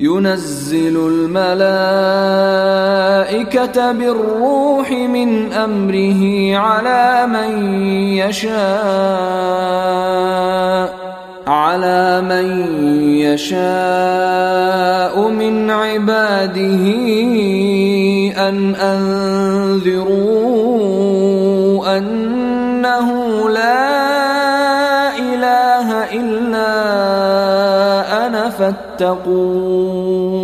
ينزل الملائكة بالروح من أمره على من يشاء على من يشاء من عباده أن أنذروا فاتقون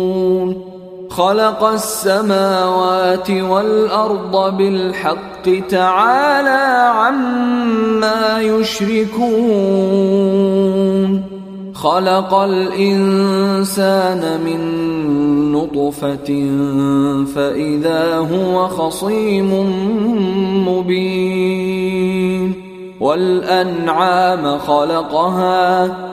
خلق السماوات والأرض بالحق تعالى عما يشركون. خلق الإنسان من نطفة فإذا هو خصيم مبين. والأنعام خلقها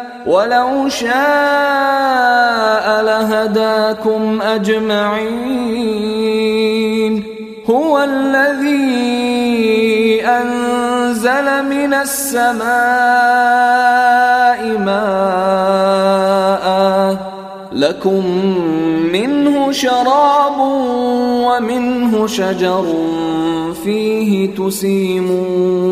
ولو شاء لهداكم أجمعين. هو الذي أنزل من السماء ماء لكم منه شراب ومنه شجر فيه تسيمون.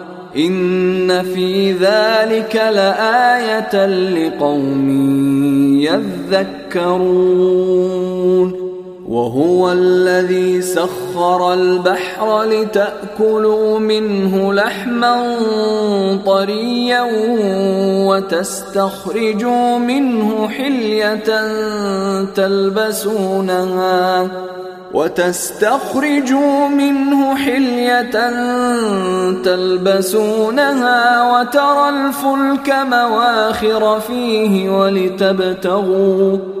ان في ذلك لايه لقوم يذكرون وهو الذي سخر البحر لتأكلوا منه لحما طريا وتستخرجوا منه حلية تلبسونها وتستخرجوا منه حلية تلبسونها وترى الفلك مواخر فيه ولتبتغوا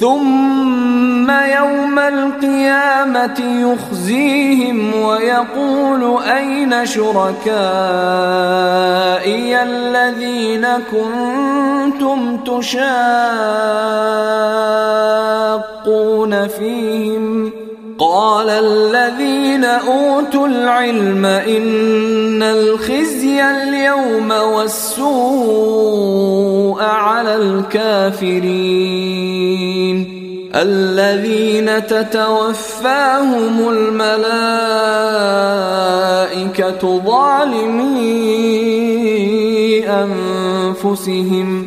ثم يوم القيامة يخزيهم ويقول أين شركائي الذين كنتم تشاقون فيهم؟ قال الذين أوتوا العلم إن الخزي اليوم والسوء على الكافرين. الذين تتوفاهم الملائكة ظالمي أنفسهم.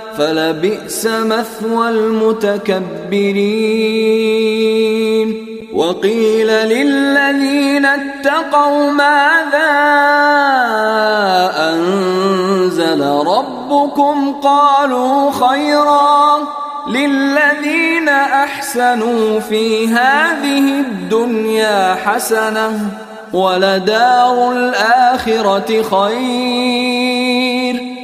فلبئس مثوى المتكبرين. وقيل للذين اتقوا ماذا أنزل ربكم؟ قالوا خيرا. للذين أحسنوا في هذه الدنيا حسنة ولدار الآخرة خير.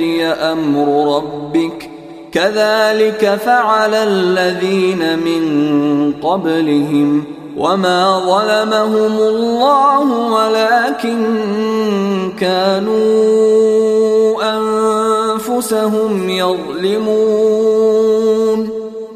يأتي أمر ربك كذلك فعل الذين من قبلهم وما ظلمهم الله ولكن كانوا انفسهم يظلمون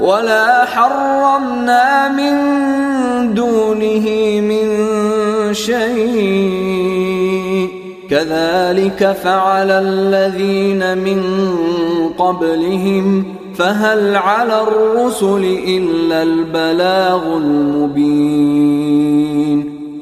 ولا حرمنا من دونه من شيء. كذلك فعل الذين من قبلهم. فهل على الرسل الا البلاغ المبين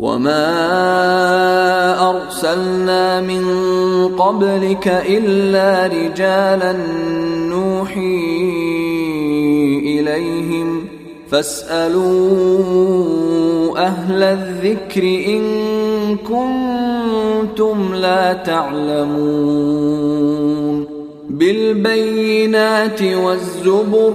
وما ارسلنا من قبلك الا رجالا نوحي اليهم فاسالوا أهل الذكر ان كنتم لا تعلمون بالبينات والزبر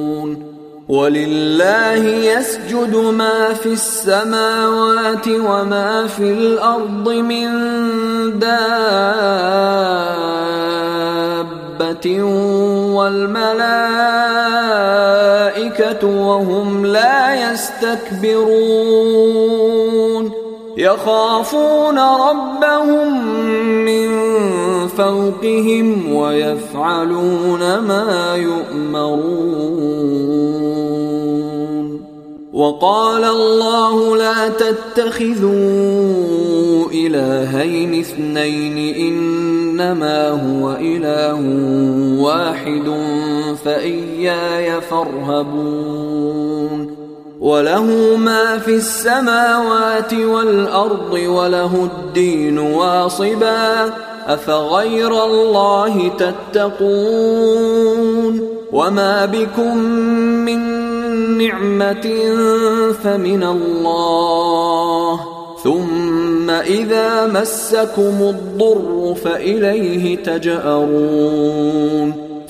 ولله يسجد ما في السماوات وما في الأرض من دابة والملائكة وهم لا يستكبرون. يخافون ربهم من فوقهم ويفعلون ما يؤمرون. وقال الله لا تتخذوا إلهين اثنين إنما هو إله واحد فإياي فارهبون. وله ما في السماوات والأرض وله الدين واصبا أفغير الله تتقون وما بكم من نعمة فمن الله ثم إذا مسكم الضر فإليه تجأرون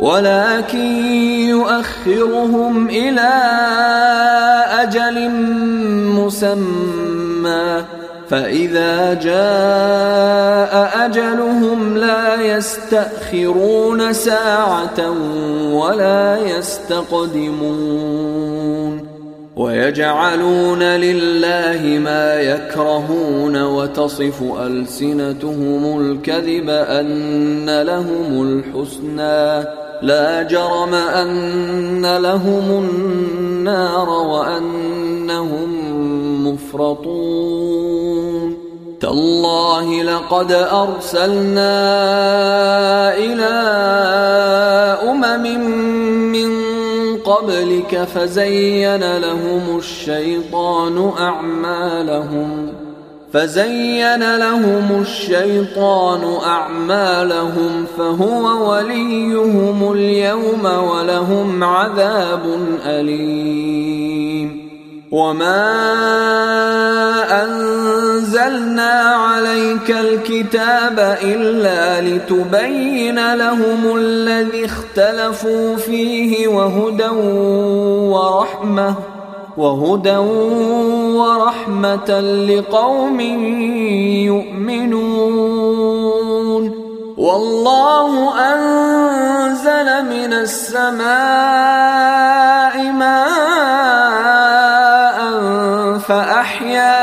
ولكن يؤخرهم إلى أجل مسمى فإذا جاء أجلهم لا يستأخرون ساعة ولا يستقدمون. ويجعلون لله ما يكرهون وتصف ألسنتهم الكذب أن لهم الحسنى. لا جرم أن لهم النار وأنهم مفرطون. تالله لقد أرسلنا إلى أمم من قبلك فزين لهم الشيطان أعمالهم فزين لهم الشيطان أعمالهم فهو وليهم اليوم ولهم عذاب أليم وما انزلنا عليك الكتاب الا لتبين لهم الذي اختلفوا فيه وهدى ورحمه وهدى ورحمه لقوم يؤمنون والله انزل من السماء ماء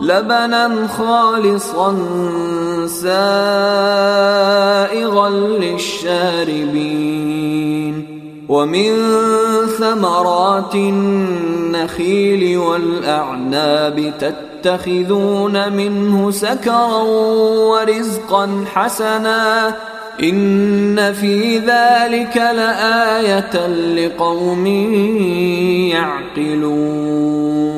لبنا خالصا سائغا للشاربين ومن ثمرات النخيل والأعناب تتخذون منه سكرا ورزقا حسنا إن في ذلك لآية لقوم يعقلون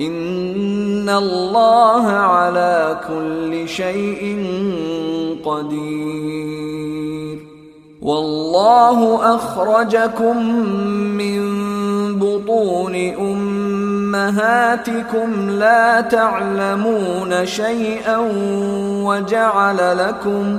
ان الله على كل شيء قدير. والله اخرجكم من بطون امهاتكم لا تعلمون شيئا وجعل لكم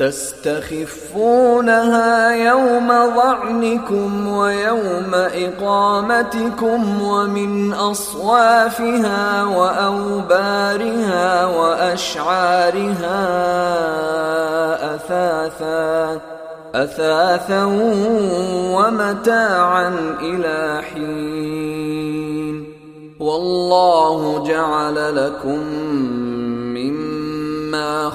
تستخفونها يوم ظعنكم ويوم إقامتكم ومن أصوافها وأوبارها وأشعارها أثاثا أثاثا ومتاعا إلى حين. والله جعل لكم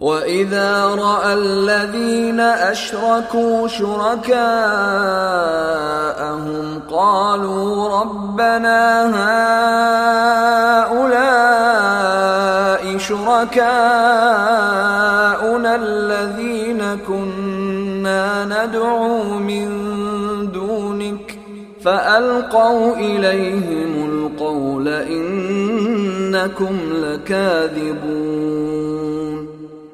واذا راى الذين اشركوا شركاءهم قالوا ربنا هؤلاء شركاءنا الذين كنا ندعو من دونك فالقوا اليهم القول انكم لكاذبون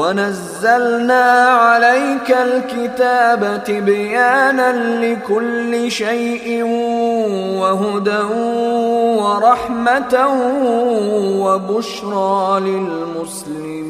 ونزلنا عليك الكتاب تبيانا لكل شيء وهدى ورحمة وبشرى للمسلمين.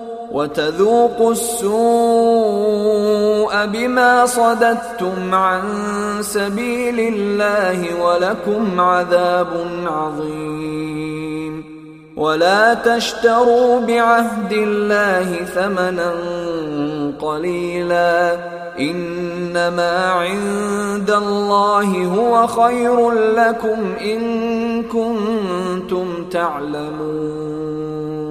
وتذوقوا السوء بما صددتم عن سبيل الله ولكم عذاب عظيم. ولا تشتروا بعهد الله ثمنا قليلا. إنما عند الله هو خير لكم إن كنتم تعلمون.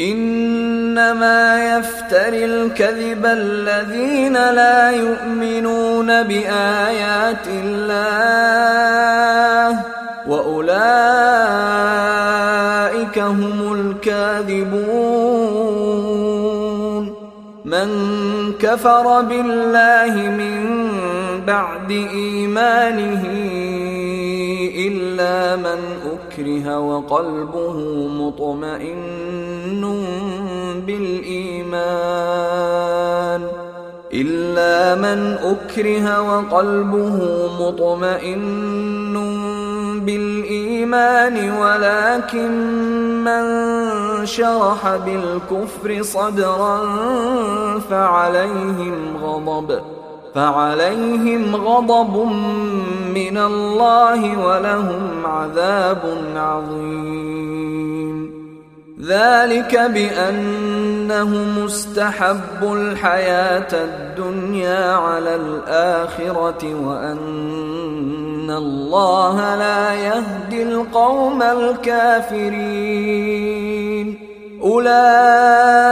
إنما يفتري الكذب الذين لا يؤمنون بآيات الله وأولئك اولئك هم الكاذبون من كفر بالله من بعد إيمانه إلا من أكره وقلبه مطمئن بالإيمان. إلا من أكره وقلبه مطمئن بالإيمان ولكن من شرح بالكفر صدرا فعليهم غضب. فعليهم غضب من الله ولهم عذاب عظيم. ذلك بانهم استحبوا الحياة الدنيا على الآخرة وأن الله لا يهدي القوم الكافرين. أولئك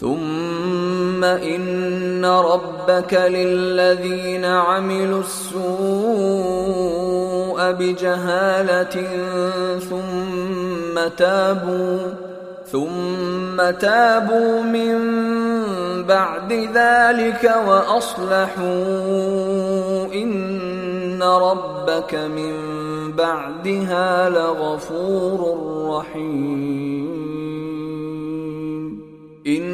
ثم ان ربك للذين عملوا السوء بجهاله ثم تابوا ثم تابوا من بعد ذلك واصلحوا ان ربك من بعدها لغفور رحيم. ان